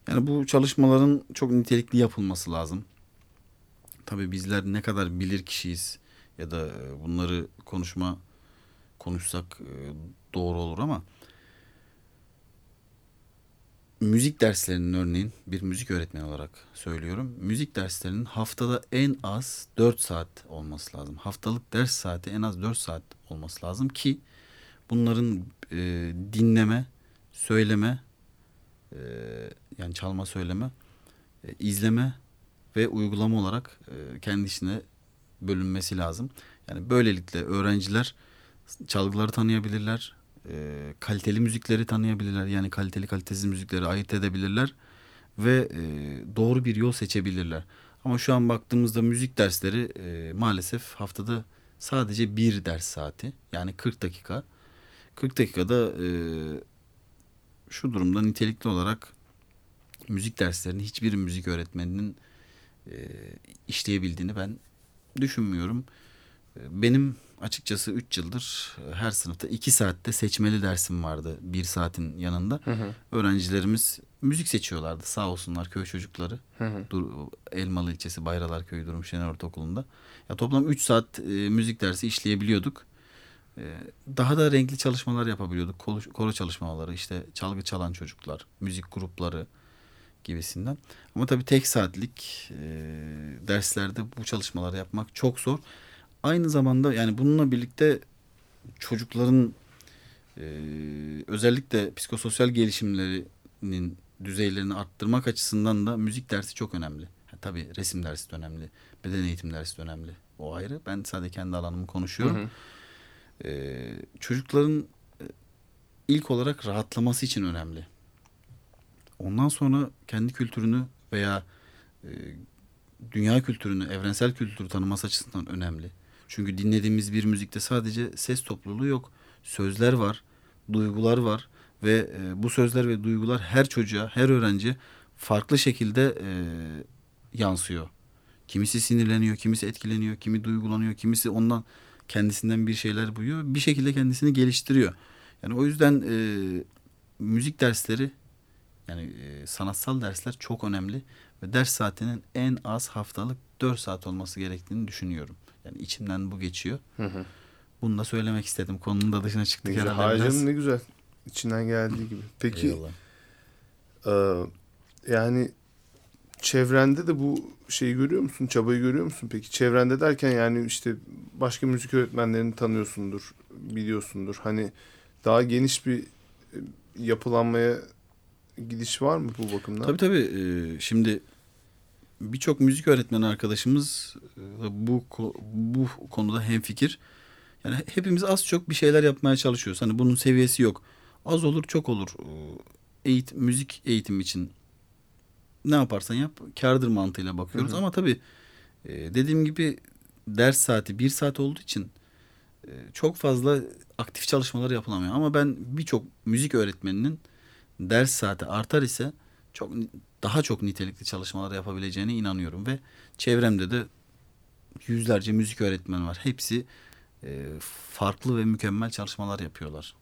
Yani bu çalışmaların çok nitelikli yapılması lazım. Tabii bizler ne kadar bilir kişiyiz ya da bunları konuşma konuşsak e, doğru olur ama müzik derslerinin örneğin bir müzik öğretmeni olarak söylüyorum. Müzik derslerinin haftada en az 4 saat olması lazım. Haftalık ders saati en az 4 saat olması lazım ki bunların e, dinleme, söyleme, e, yani çalma söyleme, e, izleme ve uygulama olarak e, kendi işine bölünmesi lazım. Yani böylelikle öğrenciler çalgıları tanıyabilirler, e, kaliteli müzikleri tanıyabilirler. Yani kaliteli kalitesiz müzikleri ayırt edebilirler ve e, doğru bir yol seçebilirler. Ama şu an baktığımızda müzik dersleri e, maalesef haftada sadece bir ders saati yani 40 dakika. 40 dakikada e, şu durumda nitelikli olarak müzik derslerini hiçbir müzik öğretmeninin e, işleyebildiğini ben düşünmüyorum. Benim açıkçası 3 yıldır e, her sınıfta 2 saatte seçmeli dersim vardı. 1 saatin yanında. Hı hı. Öğrencilerimiz müzik seçiyorlardı sağ olsunlar köy çocukları. Hı hı. Dur, Elmalı ilçesi Bayralar Köyü Durum Şener Ortaokulu'nda. Ya toplam 3 saat e, müzik dersi işleyebiliyorduk. E, daha da renkli çalışmalar yapabiliyorduk. Koro, koro çalışmaları işte çalgı çalan çocuklar, müzik grupları gibisinden. Ama tabii tek saatlik e, derslerde bu çalışmaları yapmak çok zor aynı zamanda yani bununla birlikte çocukların e, özellikle psikososyal gelişimlerinin düzeylerini arttırmak açısından da müzik dersi çok önemli. Ha, tabii resim dersi de önemli, beden eğitim dersi de önemli. O ayrı. Ben sadece kendi alanımı konuşuyorum. Hı hı. E, çocukların e, ilk olarak rahatlaması için önemli. Ondan sonra kendi kültürünü veya e, dünya kültürünü, evrensel kültürü tanıması açısından önemli. Çünkü dinlediğimiz bir müzikte sadece ses topluluğu yok. Sözler var, duygular var ve e, bu sözler ve duygular her çocuğa, her öğrenci farklı şekilde e, yansıyor. Kimisi sinirleniyor, kimisi etkileniyor, kimi duygulanıyor, kimisi ondan kendisinden bir şeyler buyuyor. Bir şekilde kendisini geliştiriyor. Yani o yüzden e, müzik dersleri yani e, sanatsal dersler çok önemli ve ders saatinin en az haftalık 4 saat olması gerektiğini düşünüyorum. Yani içimden bu geçiyor. Hı hı. Bunu da söylemek istedim. Konunun da dışına Ne çıktık güzel. herhalde Hayır canım ne güzel. İçinden geldiği gibi. Peki Eyvallah. Ee, yani çevrende de bu şeyi görüyor musun? Çabayı görüyor musun? Peki çevrende derken yani işte başka müzik öğretmenlerini tanıyorsundur, biliyorsundur. Hani daha geniş bir e, yapılanmaya gidiş var mı bu bakımdan? Tabii tabii. Ee, şimdi birçok müzik öğretmeni arkadaşımız e, bu bu konuda hemfikir. Yani hepimiz az çok bir şeyler yapmaya çalışıyoruz. Hani bunun seviyesi yok. Az olur, çok olur. Ee, Eğitim, müzik eğitimi için ne yaparsan yap kârdır mantığıyla bakıyoruz. Hı hı. Ama tabii e, dediğim gibi ders saati bir saat olduğu için e, çok fazla aktif çalışmalar yapılamıyor. Ama ben birçok müzik öğretmeninin ders saati artar ise çok daha çok nitelikli çalışmalar yapabileceğine inanıyorum ve çevremde de yüzlerce müzik öğretmeni var. Hepsi e, farklı ve mükemmel çalışmalar yapıyorlar.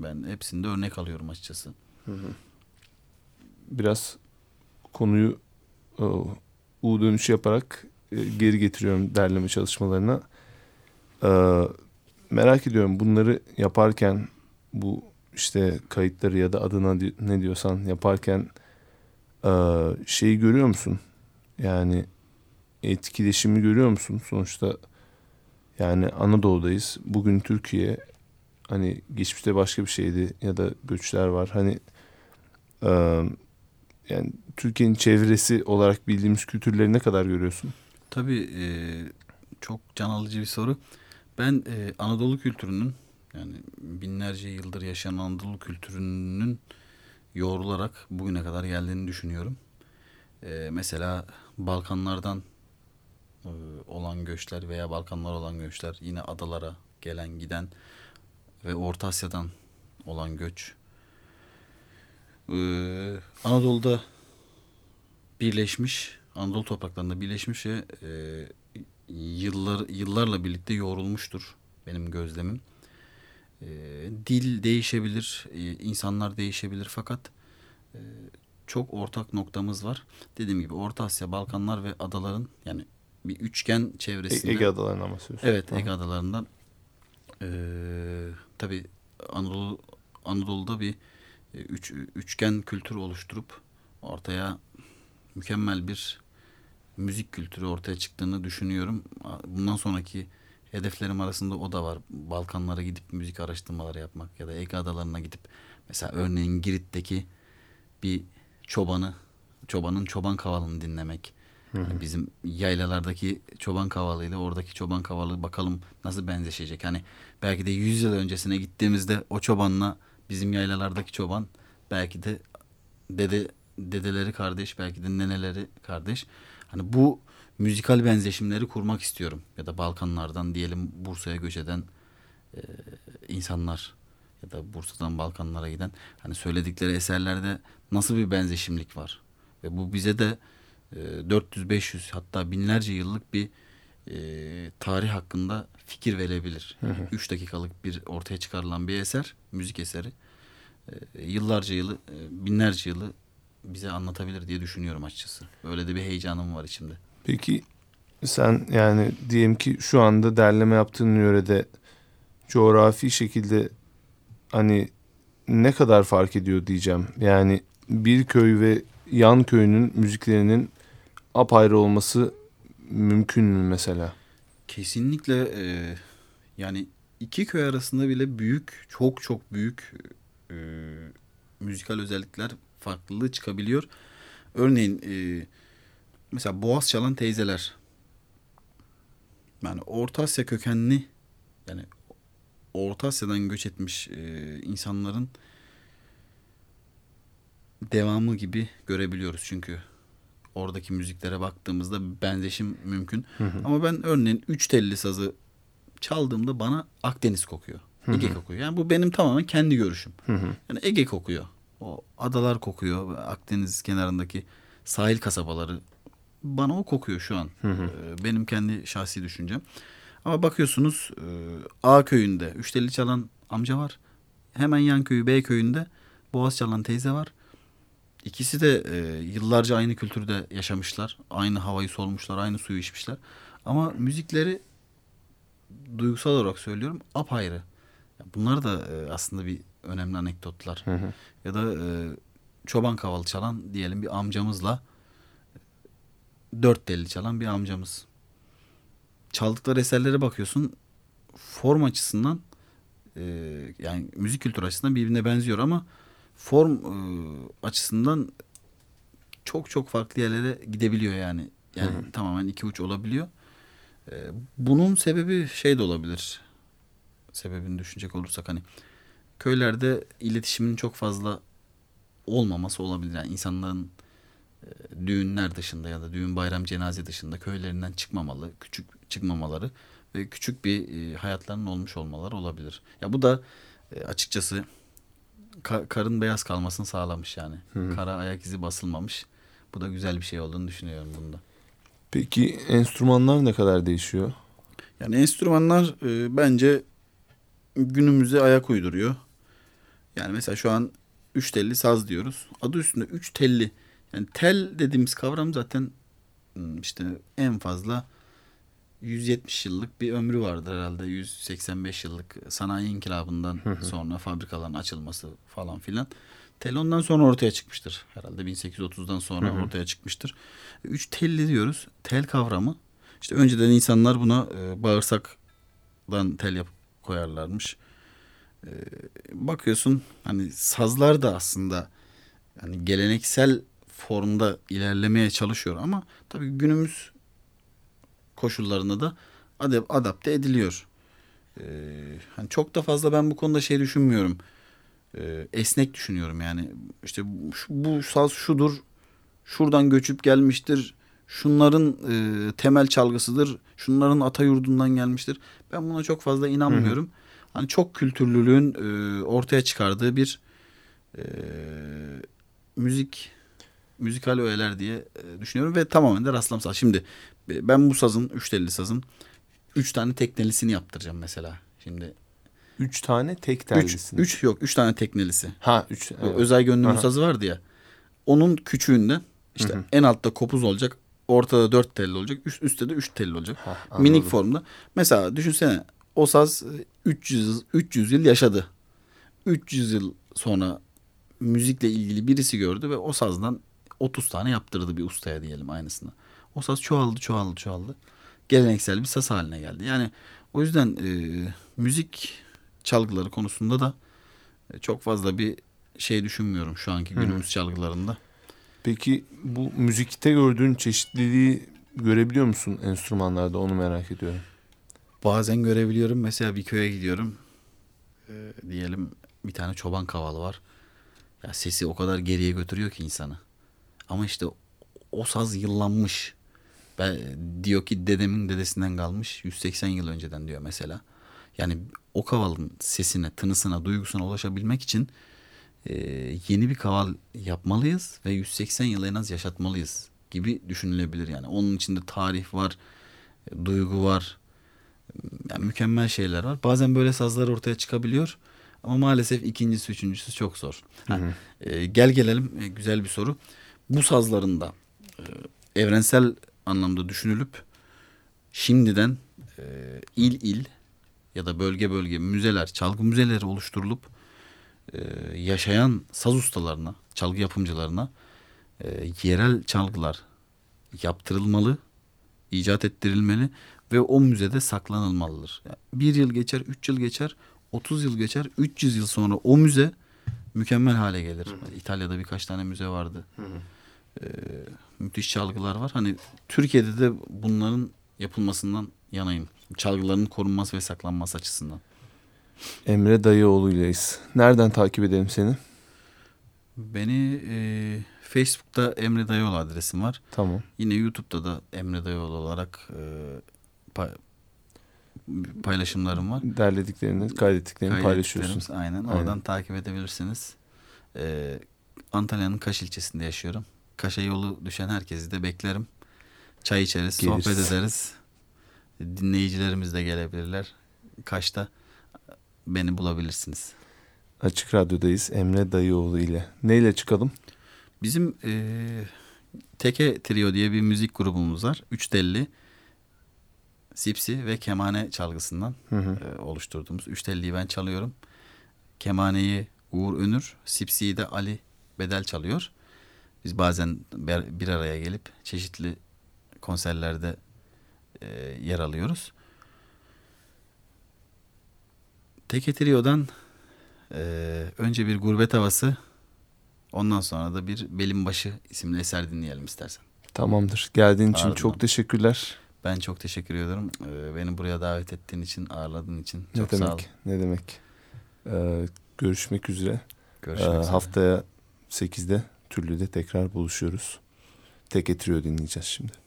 Ben hepsinde örnek alıyorum açıkçası. Biraz konuyu e, U dönüşü yaparak e, geri getiriyorum derleme çalışmalarına. E, merak ediyorum bunları yaparken bu işte kayıtları ya da adına ne diyorsan yaparken şeyi görüyor musun? Yani etkileşimi görüyor musun? Sonuçta yani Anadolu'dayız. Bugün Türkiye hani geçmişte başka bir şeydi ya da göçler var. Hani e, yani Türkiye'nin çevresi olarak bildiğimiz kültürleri ne kadar görüyorsun? Tabii e, çok can alıcı bir soru. Ben e, Anadolu kültürünün yani binlerce yıldır yaşayan Anadolu kültürünün yoğrularak bugüne kadar geldiğini düşünüyorum. E, mesela Balkanlardan e, olan göçler veya Balkanlar olan göçler yine adalara gelen giden ve Orta Asya'dan olan göç. E, Anadolu'da birleşmiş, Anadolu topraklarında birleşmiş ve e, yıllar yıllarla birlikte yoğrulmuştur benim gözlemim. E, dil değişebilir, e, insanlar değişebilir fakat e, çok ortak noktamız var. Dediğim gibi Orta Asya, Balkanlar ve adaların yani bir üçgen E- çevresinde. Ege adalarından bahsediyorsun. Evet. Ege adalarından. Ee, tabii Anadolu Anadolu'da bir e, üç, üçgen kültür oluşturup ortaya mükemmel bir müzik kültürü ortaya çıktığını düşünüyorum. Bundan sonraki hedeflerim arasında o da var. Balkanlara gidip müzik araştırmaları yapmak ya da Ege adalarına gidip mesela örneğin Girit'teki bir çobanı çobanın çoban kavalını dinlemek. Yani bizim yaylalardaki çoban kavalıyla oradaki çoban kavalı bakalım nasıl benzeşecek. Hani belki de 100 yıl öncesine gittiğimizde o çobanla bizim yaylalardaki çoban belki de dede dedeleri kardeş belki de neneleri kardeş. Hani bu müzikal benzeşimleri kurmak istiyorum. Ya da Balkanlardan diyelim Bursa'ya göç eden e, insanlar ya da Bursa'dan Balkanlara giden hani söyledikleri eserlerde nasıl bir benzeşimlik var. Ve bu bize de e, 400-500 hatta binlerce yıllık bir e, tarih hakkında fikir verebilir. 3 dakikalık bir ortaya çıkarılan bir eser, müzik eseri. E, yıllarca yılı, e, binlerce yılı bize anlatabilir diye düşünüyorum açıkçası. Öyle de bir heyecanım var içimde. Peki sen yani diyelim ki şu anda derleme yaptığın yörede coğrafi şekilde hani ne kadar fark ediyor diyeceğim. Yani bir köy ve yan köyünün müziklerinin apayrı olması mümkün mü mesela? Kesinlikle e, yani iki köy arasında bile büyük, çok çok büyük e, müzikal özellikler farklılığı çıkabiliyor. Örneğin e, mesela boğaz çalan teyzeler. Yani Orta Asya kökenli yani Orta Asya'dan göç etmiş e, insanların devamı gibi görebiliyoruz çünkü oradaki müziklere baktığımızda benzeşim mümkün. Ama ben örneğin üç telli sazı çaldığımda bana Akdeniz kokuyor. Ege kokuyor. Yani bu benim tamamen kendi görüşüm. Yani Ege kokuyor. O adalar kokuyor. Akdeniz kenarındaki sahil kasabaları bana o kokuyor şu an. Hı hı. Ee, Benim kendi şahsi düşüncem. Ama bakıyorsunuz e, A köyünde üç telli çalan amca var. Hemen yan köyü B köyünde boğaz çalan teyze var. İkisi de e, yıllarca aynı kültürde yaşamışlar. Aynı havayı solmuşlar, aynı suyu içmişler. Ama müzikleri duygusal olarak söylüyorum apayrı. Bunlar da e, aslında bir önemli anekdotlar. Hı hı. Ya da e, çoban kavalı çalan diyelim bir amcamızla dört telli çalan bir amcamız. Çaldıkları eserlere bakıyorsun form açısından e, yani müzik kültürü açısından birbirine benziyor ama form e, açısından çok çok farklı yerlere gidebiliyor yani. Yani tamamen iki uç olabiliyor. E, bunun sebebi şey de olabilir. Sebebini düşünecek olursak hani köylerde iletişimin çok fazla olmaması olabilir. Yani insanların düğünler dışında ya da düğün bayram cenaze dışında köylerinden çıkmamalı, küçük çıkmamaları ve küçük bir e, hayatlarının olmuş olmaları olabilir. Ya bu da e, açıkçası ka- karın beyaz kalmasını sağlamış yani. Kara ayak izi basılmamış. Bu da güzel bir şey olduğunu düşünüyorum bunda. Peki enstrümanlar ne kadar değişiyor? Yani enstrümanlar e, bence günümüze ayak uyduruyor. Yani mesela şu an üç telli saz diyoruz. Adı üstünde üç telli. Yani tel dediğimiz kavram zaten hmm, işte en fazla 170 yıllık bir ömrü vardır herhalde. 185 yıllık sanayi inkılabından sonra fabrikaların açılması falan filan. Tel ondan sonra ortaya çıkmıştır. Herhalde 1830'dan sonra ortaya çıkmıştır. Üç telli diyoruz. Tel kavramı. İşte önceden insanlar buna e, bağırsaktan tel yapıp koyarlarmış. E, bakıyorsun hani sazlar da aslında hani geleneksel formda ilerlemeye çalışıyor ama tabii günümüz koşullarına da adap- adapte ediliyor. E, hani çok da fazla ben bu konuda şey düşünmüyorum. E, esnek düşünüyorum yani. İşte şu, bu saz şudur, şuradan göçüp gelmiştir. Şunların e, temel çalgısıdır. Şunların ata yurdundan gelmiştir. Ben buna çok fazla inanmıyorum. Hani çok kültürlülüğün e, ortaya çıkardığı bir e, müzik müzikal öğeler diye e, düşünüyorum ve tamamen de rastlamsal. Şimdi e, ben bu sazın, üç telli sazın üç tane teknelisini yaptıracağım mesela. Şimdi Üç tane tek üç, tellisini. üç yok üç tane teknelisi. Ha üç. Evet. Özay Gönlüm'ün sazı vardı ya. Onun küçüğünde işte en altta kopuz olacak. Ortada dört telli olacak. Üst, üstte de üç telli olacak. Ha, anladım. Minik formda. Mesela düşünsene o saz e, 300, 300 yıl yaşadı. 300 yıl sonra müzikle ilgili birisi gördü ve o sazdan 30 tane yaptırdı bir ustaya diyelim aynısını. O saz çoğaldı çoğaldı çoğaldı. Geleneksel bir saz haline geldi. Yani o yüzden e, müzik çalgıları konusunda da e, çok fazla bir şey düşünmüyorum şu anki günümüz çalgılarında. Peki bu müzikte gördüğün çeşitliliği görebiliyor musun enstrümanlarda onu merak ediyorum. Bazen görebiliyorum. Mesela bir köye gidiyorum. Ee, diyelim bir tane çoban kavalı var. Ya sesi o kadar geriye götürüyor ki insanı. Ama işte o saz yıllanmış. Ben, diyor ki dedemin dedesinden kalmış 180 yıl önceden diyor mesela. Yani o kavalın sesine, tınısına, duygusuna ulaşabilmek için e, yeni bir kaval yapmalıyız ve 180 yıl en az yaşatmalıyız gibi düşünülebilir yani. Onun içinde tarih var, duygu var, yani mükemmel şeyler var. Bazen böyle sazlar ortaya çıkabiliyor. Ama maalesef ikincisi, üçüncüsü çok zor. Ha, e, gel gelelim e, güzel bir soru. Bu sazların da e, evrensel anlamda düşünülüp şimdiden e, il il ya da bölge bölge müzeler, çalgı müzeleri oluşturulup e, yaşayan saz ustalarına, çalgı yapımcılarına e, yerel çalgılar yaptırılmalı, icat ettirilmeli ve o müzede saklanılmalıdır. Yani bir yıl geçer, üç yıl geçer, 30 yıl geçer, 300 yıl sonra o müze mükemmel hale gelir. İtalya'da birkaç tane müze vardı. Ee, müthiş çalgılar var. Hani Türkiye'de de bunların yapılmasından yanayım. Çalgıların korunması ve saklanması açısından. Emre Dayıoğlu'yleyiz. Nereden takip edelim seni? Beni e, Facebook'ta Emre Dayıoğlu adresim var. Tamam. Yine YouTube'da da Emre Dayıoğlu olarak e, pay- paylaşımlarım var. Derlediklerini, kaydettiklerini paylaşıyorsun. Aynen. Aynen. Oradan takip edebilirsiniz. Ee, Antalya'nın Kaş ilçesinde yaşıyorum. Kaş'a yolu düşen herkesi de beklerim. Çay içeriz, Geliriz. sohbet ederiz. Dinleyicilerimiz de gelebilirler. Kaş'ta beni bulabilirsiniz. Açık Radyo'dayız Emre Dayıoğlu ile. Neyle çıkalım? Bizim eee Teke Trio diye bir müzik grubumuz var. Üç telli sipsi ve kemane çalgısından Hı hı. eee, oluşturduğumuz. Üç telliyi ben çalıyorum. Kemaneyi Uğur Önür, sipsiyi de Ali Bedel çalıyor. Biz bazen bir araya gelip çeşitli konserlerde eee, yer alıyoruz. Teke Trio'dan eee, önce bir gurbet havası Ondan sonra da bir Belim Başı isimli eser dinleyelim istersen. Tamamdır. Geldiğin için Ardından. çok teşekkürler. Ben çok teşekkür ediyorum. Ee, beni buraya davet ettiğin için, ağırladığın için çok ne sağ ol. demek? Ne demek? Ee, görüşmek üzere. Görüşmek Ee, üzere. haftaya 8'de Türlü'de tekrar buluşuyoruz. Tek dinleyeceğiz şimdi.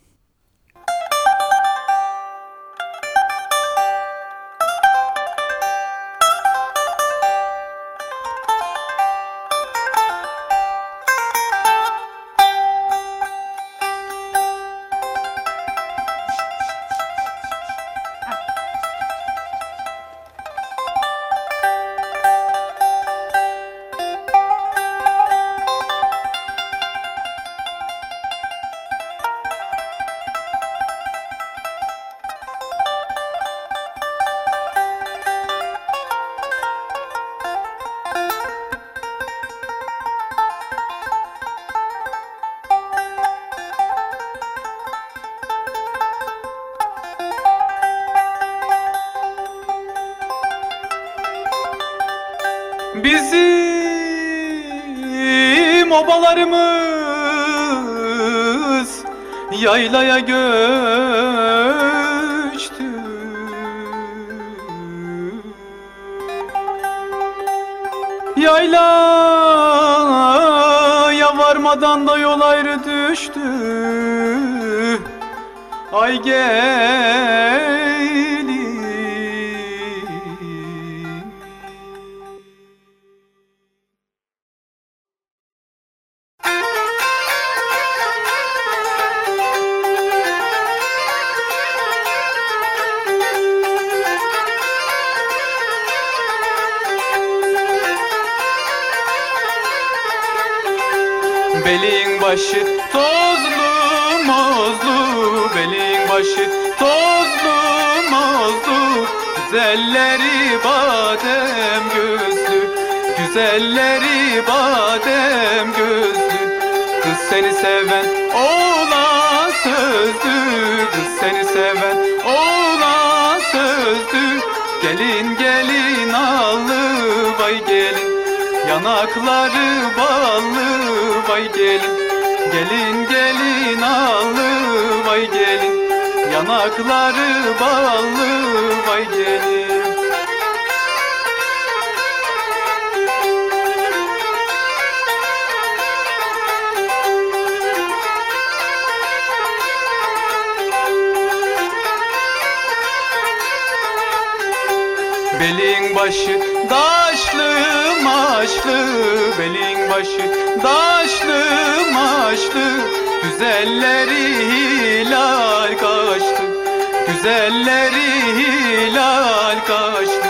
Belin başı tozlu mozlu. Belin başı tozlu mozlu. Güzelleri badem gözlü. Güzelleri badem gözlü. Kız seni seven oğlan sözlü. Kız seni seven oğlan sözlü. Gelin gelin allı. Vay gelin Yanakları ballı vay gelin. Gelin gelin allı vay gelin. Yanakları ballı vay gelin. Belin başı maşlı Belin başı daşlı maşlı. Güzelleri hilal kaçtı Güzelleri hilal kaçtı.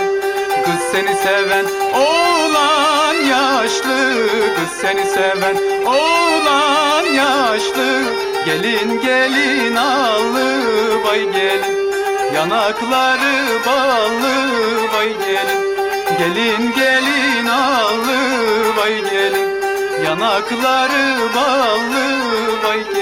Kız seni seven oğlan yaşlı Kız seni seven oğlan yaşlı. Gelin gelin allı vay gelin. Yanakları ballı vay gelin. Gelin gelin allı vay gelin. Yanakları ballı vay gelin